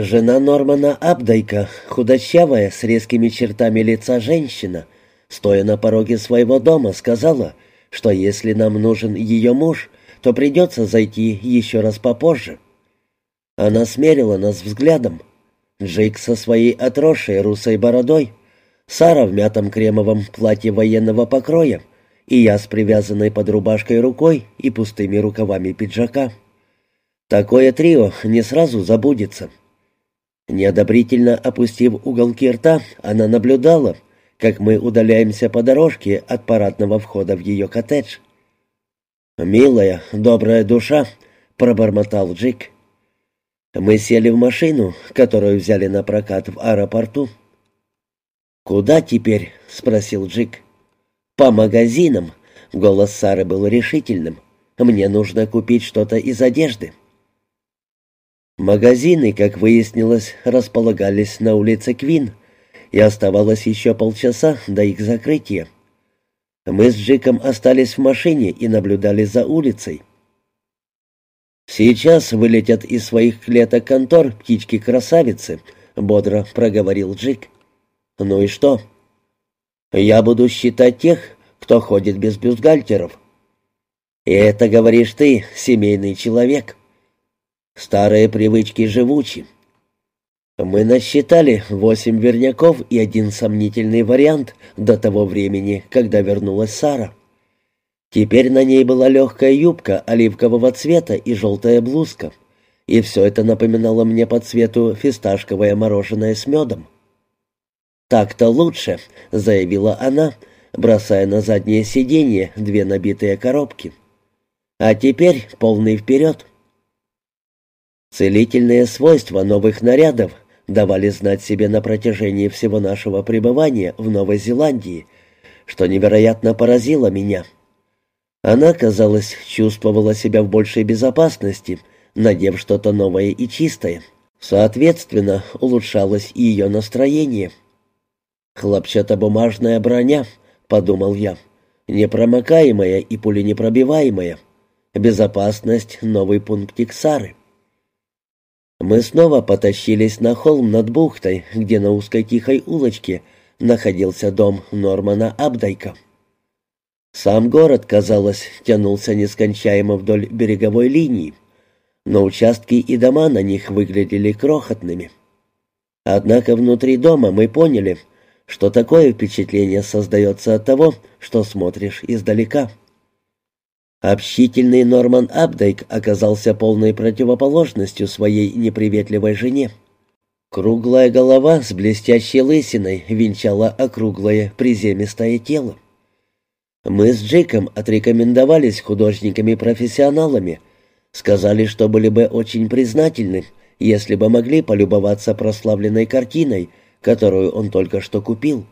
Жена Нормана Абдайка, худощавая, с резкими чертами лица женщина, стоя на пороге своего дома, сказала, что если нам нужен ее муж, то придется зайти еще раз попозже. Она смерила нас взглядом. Джейк со своей отросшей русой бородой, Сара в мятом кремовом платье военного покроя и я с привязанной под рубашкой рукой и пустыми рукавами пиджака. Такое трио не сразу забудется. Неодобрительно опустив уголки рта, она наблюдала, как мы удаляемся по дорожке от парадного входа в ее коттедж. «Милая, добрая душа», — пробормотал Джик. Мы сели в машину, которую взяли на прокат в аэропорту. «Куда теперь?» — спросил Джик. «По магазинам», — голос Сары был решительным. «Мне нужно купить что-то из одежды». Магазины, как выяснилось, располагались на улице Квин, и оставалось еще полчаса до их закрытия. Мы с Джиком остались в машине и наблюдали за улицей. «Сейчас вылетят из своих клеток контор птички-красавицы», — бодро проговорил Джик. «Ну и что?» «Я буду считать тех, кто ходит без бюстгальтеров». «И это, говоришь ты, семейный человек». Старые привычки живучи. Мы насчитали восемь верняков и один сомнительный вариант до того времени, когда вернулась Сара. Теперь на ней была легкая юбка оливкового цвета и желтая блузка, и все это напоминало мне по цвету фисташковое мороженое с медом. «Так-то лучше», — заявила она, бросая на заднее сиденье две набитые коробки. «А теперь полный вперед». Целительные свойства новых нарядов давали знать себе на протяжении всего нашего пребывания в Новой Зеландии, что невероятно поразило меня. Она, казалось, чувствовала себя в большей безопасности, надев что-то новое и чистое. Соответственно, улучшалось и ее настроение. «Хлопчатобумажная броня», — подумал я, — «непромокаемая и пуленепробиваемая. Безопасность — новый пунктик Сары». Мы снова потащились на холм над бухтой, где на узкой тихой улочке находился дом Нормана Абдайка. Сам город, казалось, тянулся нескончаемо вдоль береговой линии, но участки и дома на них выглядели крохотными. Однако внутри дома мы поняли, что такое впечатление создается от того, что смотришь издалека. Общительный Норман Абдейк оказался полной противоположностью своей неприветливой жене. Круглая голова с блестящей лысиной венчала округлое приземистое тело. Мы с Джейком отрекомендовались художниками-профессионалами, сказали, что были бы очень признательны, если бы могли полюбоваться прославленной картиной, которую он только что купил.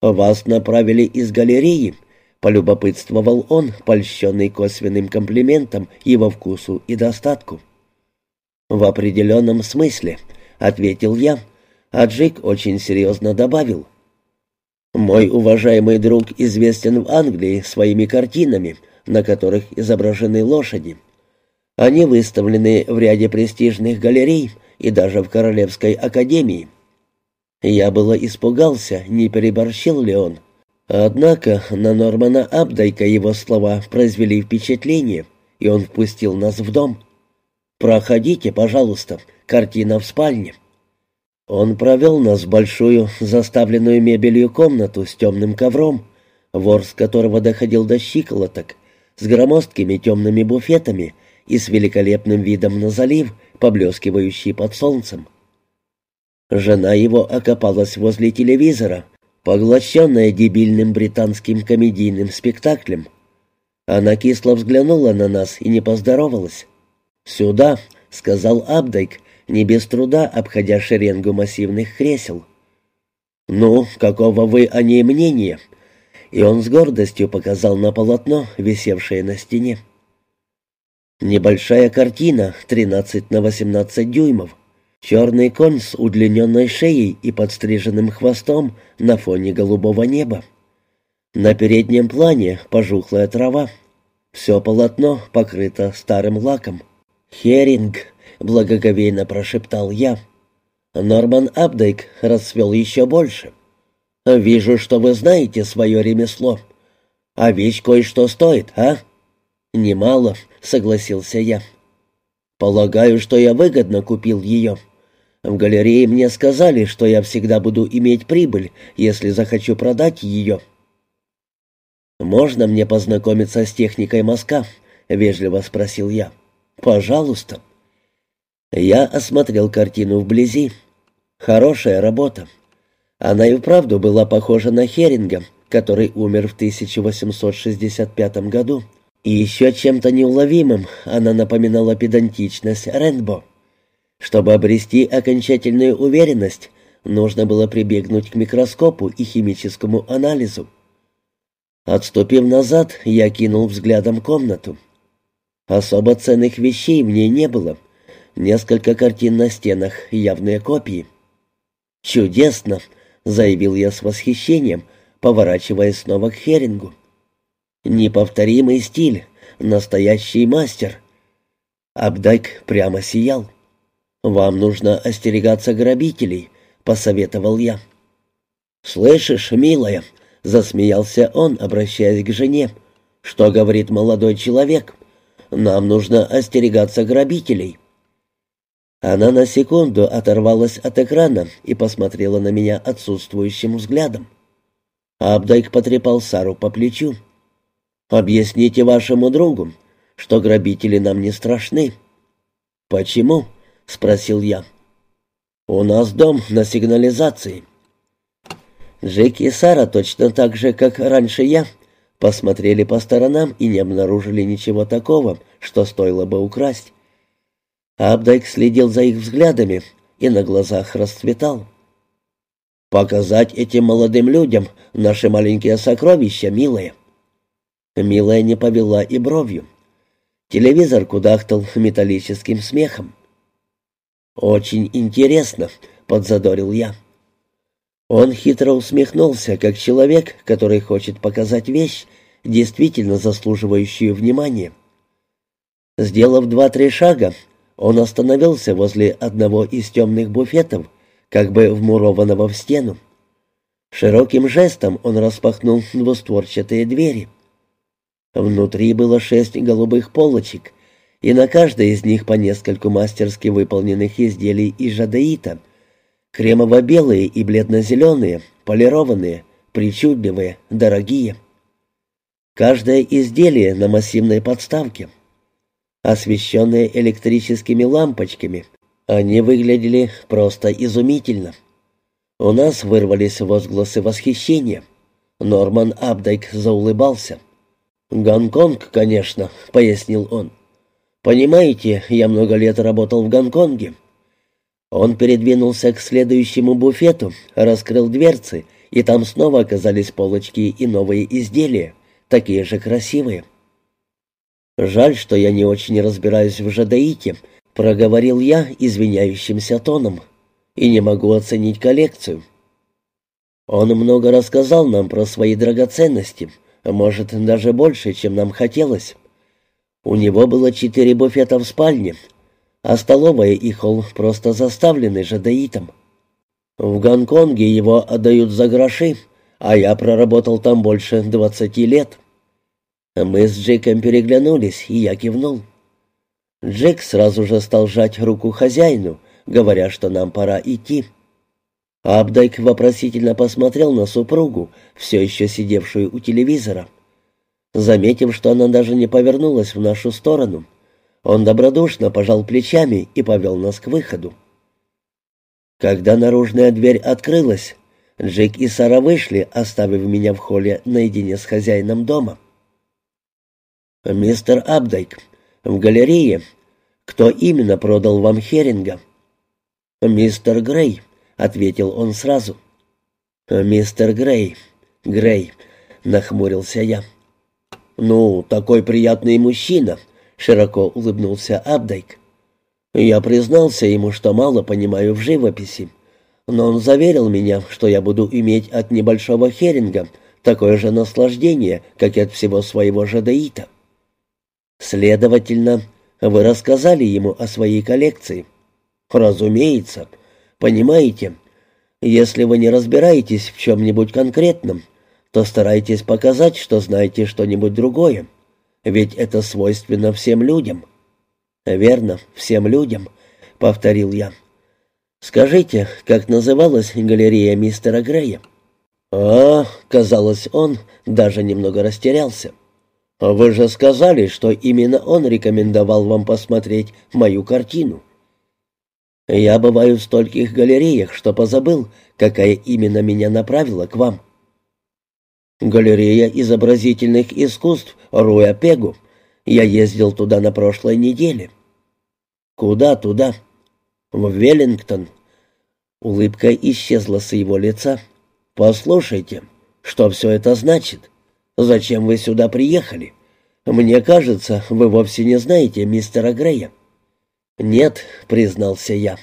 «Вас направили из галереи», Полюбопытствовал он, польщенный косвенным комплиментом его вкусу и достатку. «В определенном смысле», — ответил я, а Джик очень серьезно добавил. «Мой уважаемый друг известен в Англии своими картинами, на которых изображены лошади. Они выставлены в ряде престижных галерей и даже в Королевской академии. Я было испугался, не переборщил ли он». Однако на Нормана Абдайка его слова произвели впечатление, и он впустил нас в дом. «Проходите, пожалуйста, картина в спальне». Он провел нас в большую, заставленную мебелью комнату с темным ковром, ворс которого доходил до щиколоток, с громоздкими темными буфетами и с великолепным видом на залив, поблескивающий под солнцем. Жена его окопалась возле телевизора, поглощенная дебильным британским комедийным спектаклем. Она кисло взглянула на нас и не поздоровалась. «Сюда», — сказал Абдайк, не без труда обходя шеренгу массивных кресел. «Ну, какого вы о ней мнения?» И он с гордостью показал на полотно, висевшее на стене. Небольшая картина, 13 на 18 дюймов, Черный конь с удлиненной шеей и подстриженным хвостом на фоне голубого неба. На переднем плане пожухлая трава. Все полотно покрыто старым лаком. «Херинг», — благоговейно прошептал я. Норман Абдейк расцвел еще больше. «Вижу, что вы знаете свое ремесло. А вещь кое-что стоит, а?» «Немало», — согласился я. «Полагаю, что я выгодно купил ее. В галерее мне сказали, что я всегда буду иметь прибыль, если захочу продать ее». «Можно мне познакомиться с техникой мазка?» — вежливо спросил я. «Пожалуйста». Я осмотрел картину вблизи. Хорошая работа. Она и вправду была похожа на Херинга, который умер в 1865 году. И еще чем-то неуловимым она напоминала педантичность Рэндбо. Чтобы обрести окончательную уверенность, нужно было прибегнуть к микроскопу и химическому анализу. Отступив назад, я кинул взглядом комнату. Особо ценных вещей в ней не было — Несколько картин на стенах, явные копии. «Чудесно!» — заявил я с восхищением, поворачиваясь снова к Херингу. «Неповторимый стиль, настоящий мастер». Абдайк прямо сиял. «Вам нужно остерегаться грабителей», — посоветовал я. «Слышишь, милая?» — засмеялся он, обращаясь к жене. «Что говорит молодой человек? Нам нужно остерегаться грабителей». Она на секунду оторвалась от экрана и посмотрела на меня отсутствующим взглядом. Абдайк потрепал Сару по плечу. «Объясните вашему другу, что грабители нам не страшны». «Почему?» — спросил я. «У нас дом на сигнализации». Джек и Сара точно так же, как раньше я, посмотрели по сторонам и не обнаружили ничего такого, что стоило бы украсть. Абдайк следил за их взглядами и на глазах расцветал. «Показать этим молодым людям наши маленькие сокровища, милые». Милая не повела и бровью. Телевизор кудахтал металлическим смехом. «Очень интересно», — подзадорил я. Он хитро усмехнулся, как человек, который хочет показать вещь, действительно заслуживающую внимания. Сделав два-три шага, он остановился возле одного из темных буфетов, как бы вмурованного в стену. Широким жестом он распахнул двустворчатые двери. Внутри было шесть голубых полочек, и на каждой из них по нескольку мастерски выполненных изделий из жадеита, кремово-белые и бледно-зеленые, полированные, причудливые, дорогие. Каждое изделие на массивной подставке — освещенные электрическими лампочками. Они выглядели просто изумительно. У нас вырвались возгласы восхищения. Норман Абдайк заулыбался. «Гонконг, конечно», — пояснил он. «Понимаете, я много лет работал в Гонконге». Он передвинулся к следующему буфету, раскрыл дверцы, и там снова оказались полочки и новые изделия, такие же красивые. «Жаль, что я не очень разбираюсь в жадаите», — проговорил я извиняющимся тоном, «и не могу оценить коллекцию». Он много рассказал нам про свои драгоценности, может, даже больше, чем нам хотелось. У него было четыре буфета в спальне, а столовая и холл просто заставлены жадаитом. В Гонконге его отдают за гроши, а я проработал там больше двадцати лет. Мы с Джеком переглянулись, и я кивнул. Джек сразу же стал жать руку хозяину, говоря, что нам пора идти. Абдайк вопросительно посмотрел на супругу, все еще сидевшую у телевизора. Заметив, что она даже не повернулась в нашу сторону, он добродушно пожал плечами и повел нас к выходу. Когда наружная дверь открылась, Джек и Сара вышли, оставив меня в холле наедине с хозяином дома. «Мистер Абдайк, в галерее. Кто именно продал вам Херинга?» «Мистер Грей», — ответил он сразу. «Мистер Грей, Грей», — нахмурился я. «Ну, такой приятный мужчина», — широко улыбнулся Абдайк. Я признался ему, что мало понимаю в живописи, но он заверил меня, что я буду иметь от небольшого Херинга такое же наслаждение, как и от всего своего жадеита. Следовательно, Вы рассказали ему о своей коллекции?» «Разумеется. Понимаете, если вы не разбираетесь в чем-нибудь конкретном, то старайтесь показать, что знаете что-нибудь другое. Ведь это свойственно всем людям». «Верно, всем людям», — повторил я. «Скажите, как называлась галерея мистера Грея?» «А, казалось, он даже немного растерялся. Вы же сказали, что именно он рекомендовал вам посмотреть мою картину». «Я бываю в стольких галереях, что позабыл, какая именно меня направила к вам». «Галерея изобразительных искусств Руя Пегу. Я ездил туда на прошлой неделе». «Куда туда?» «В Веллингтон». Улыбка исчезла с его лица. «Послушайте, что все это значит? Зачем вы сюда приехали? Мне кажется, вы вовсе не знаете мистера Грея». «Нет», — признался я.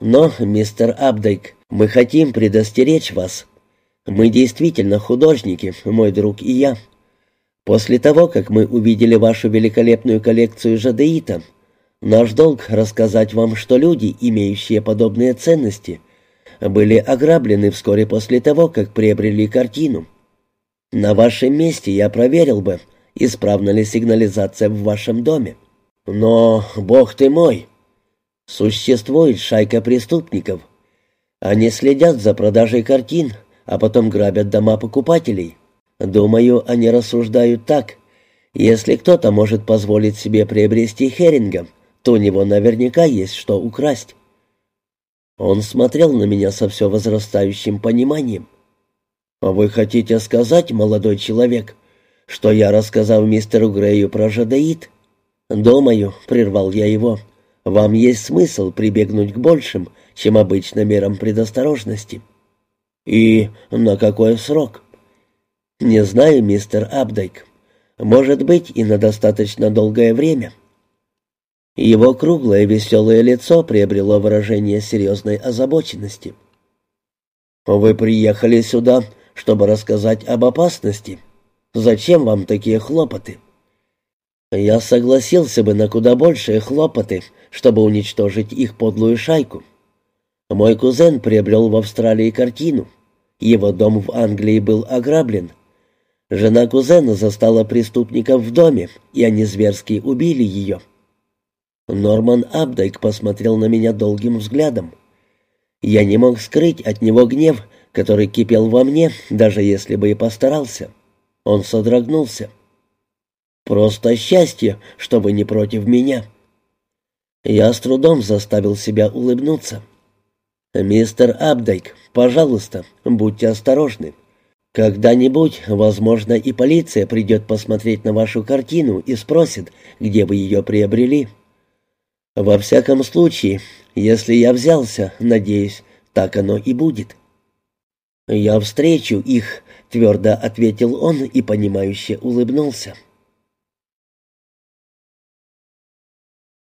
«Но, мистер Абдайк, мы хотим предостеречь вас. Мы действительно художники, мой друг и я. После того, как мы увидели вашу великолепную коллекцию жадеита, наш долг рассказать вам, что люди, имеющие подобные ценности, были ограблены вскоре после того, как приобрели картину. На вашем месте я проверил бы, исправна ли сигнализация в вашем доме. Но, бог ты мой, существует шайка преступников. Они следят за продажей картин, а потом грабят дома покупателей. Думаю, они рассуждают так. Если кто-то может позволить себе приобрести Херинга, то у него наверняка есть что украсть. Он смотрел на меня со все возрастающим пониманием. «А вы хотите сказать, молодой человек, что я рассказал мистеру Грею про жадеид?» «Думаю», — прервал я его, — «вам есть смысл прибегнуть к большим, чем обычно мерам предосторожности». «И на какой срок?» «Не знаю, мистер Абдайк. Может быть, и на достаточно долгое время». Его круглое веселое лицо приобрело выражение серьезной озабоченности. «Вы приехали сюда, чтобы рассказать об опасности. Зачем вам такие хлопоты?» «Я согласился бы на куда большие хлопоты, чтобы уничтожить их подлую шайку. Мой кузен приобрел в Австралии картину. Его дом в Англии был ограблен. Жена кузена застала преступников в доме, и они зверски убили ее». Норман Абдайк посмотрел на меня долгим взглядом. Я не мог скрыть от него гнев, который кипел во мне, даже если бы и постарался. Он содрогнулся. «Просто счастье, что вы не против меня». Я с трудом заставил себя улыбнуться. «Мистер Абдайк, пожалуйста, будьте осторожны. Когда-нибудь, возможно, и полиция придет посмотреть на вашу картину и спросит, где вы ее приобрели». Во всяком случае, если я взялся, надеюсь, так оно и будет. «Я встречу их», — твердо ответил он и, понимающе улыбнулся.